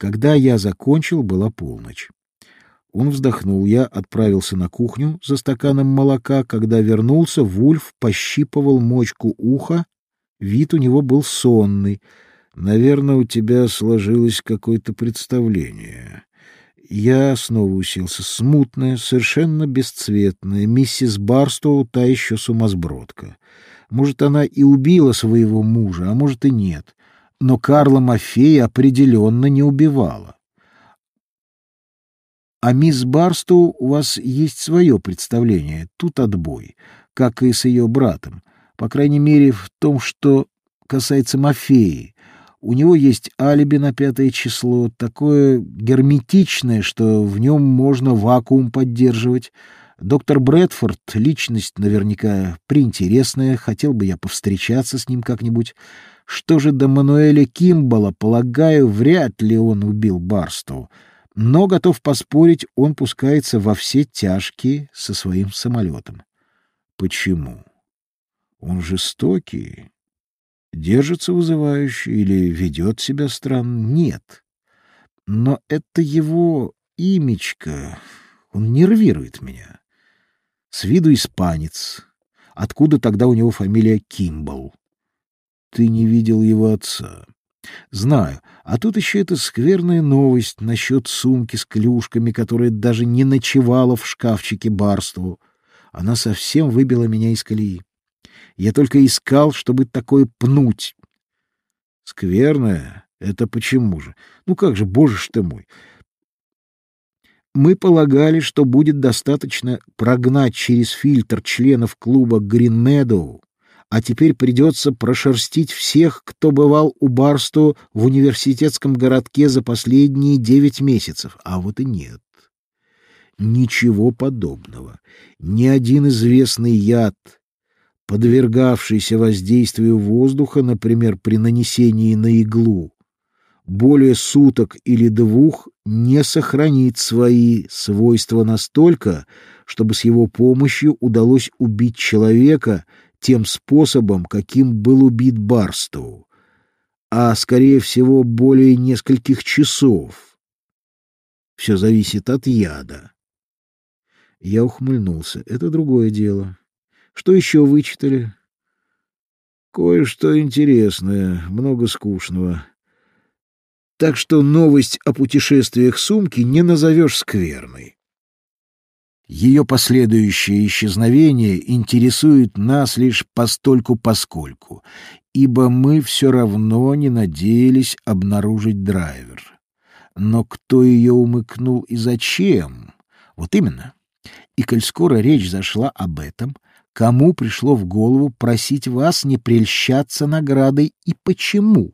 Когда я закончил, была полночь. Он вздохнул. Я отправился на кухню за стаканом молока. Когда вернулся, Вульф пощипывал мочку уха. Вид у него был сонный. Наверное, у тебя сложилось какое-то представление. Я снова уселся. Смутная, совершенно бесцветная. Миссис Барстоу та еще сумасбродка. Может, она и убила своего мужа, а может и нет. Но Карла Мафея определенно не убивала. А мисс Барстоу у вас есть свое представление, тут отбой, как и с ее братом. По крайней мере, в том, что касается Мафеи. У него есть алиби на пятое число, такое герметичное, что в нем можно вакуум поддерживать. Доктор Брэдфорд — личность наверняка приинтересная, хотел бы я повстречаться с ним как-нибудь. Что же до Мануэля Кимбала, полагаю, вряд ли он убил Барстоу. Но, готов поспорить, он пускается во все тяжкие со своим самолетом. Почему? Он жестокий, держится вызывающе или ведет себя странно. Нет. Но это его имечко. Он нервирует меня. С виду испанец. Откуда тогда у него фамилия Кимбл? Ты не видел его отца. Знаю. А тут еще эта скверная новость насчет сумки с клюшками, которая даже не ночевала в шкафчике Барстову. Она совсем выбила меня из колеи. Я только искал, чтобы такое пнуть. Скверное? Это почему же? Ну как же, боже ж ты мой! Мы полагали, что будет достаточно прогнать через фильтр членов клуба Green Meadow, а теперь придется прошерстить всех, кто бывал у Барсту в университетском городке за последние девять месяцев. А вот и нет. Ничего подобного. Ни один известный яд — подвергавшийся воздействию воздуха, например, при нанесении на иглу, более суток или двух не сохранит свои свойства настолько, чтобы с его помощью удалось убить человека тем способом, каким был убит Барстоу, а, скорее всего, более нескольких часов. Все зависит от яда. Я ухмыльнулся. Это другое дело. Что еще вычитали? Кое-что интересное, много скучного. Так что новость о путешествиях сумки не назовешь скверной. Ее последующее исчезновение интересует нас лишь постольку-поскольку, ибо мы все равно не надеялись обнаружить драйвер. Но кто ее умыкнул и зачем? Вот именно. И коль скоро речь зашла об этом — Кому пришло в голову просить вас не прельщаться наградой и почему?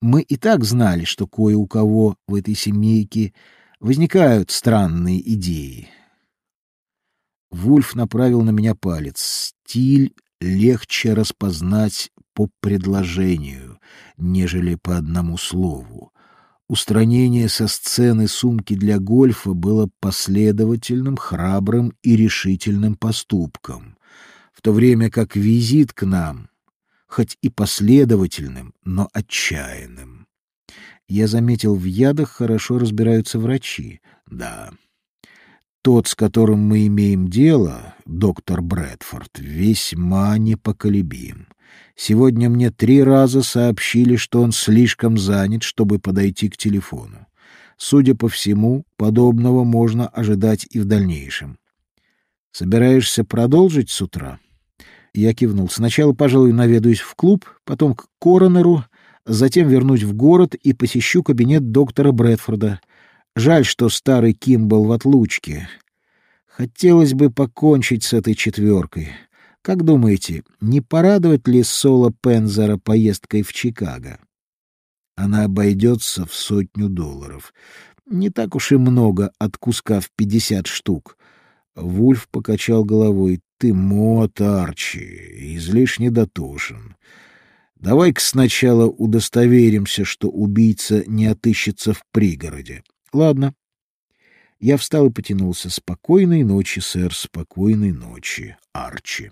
Мы и так знали, что кое у кого в этой семейке возникают странные идеи. Вульф направил на меня палец. Стиль легче распознать по предложению, нежели по одному слову. Устранение со сцены сумки для гольфа было последовательным, храбрым и решительным поступком, в то время как визит к нам, хоть и последовательным, но отчаянным. Я заметил, в ядах хорошо разбираются врачи. Да, тот, с которым мы имеем дело, доктор Брэдфорд, весьма непоколебим. Сегодня мне три раза сообщили, что он слишком занят, чтобы подойти к телефону. Судя по всему, подобного можно ожидать и в дальнейшем. Собираешься продолжить с утра? Я кивнул. Сначала, пожалуй, наведаюсь в клуб, потом к коронеру, затем вернусь в город и посещу кабинет доктора Брэдфорда. Жаль, что старый Ким был в отлучке. Хотелось бы покончить с этой четверкой. Как думаете, не порадовать ли Соло Пензера поездкой в Чикаго? Она обойдется в сотню долларов. Не так уж и много от куска в пятьдесят штук. Вульф покачал головой. Ты мот, Арчи, излишне дотошен. Давай-ка сначала удостоверимся, что убийца не отыщется в пригороде. Ладно. Я встал и потянулся. Спокойной ночи, сэр, спокойной ночи, Арчи.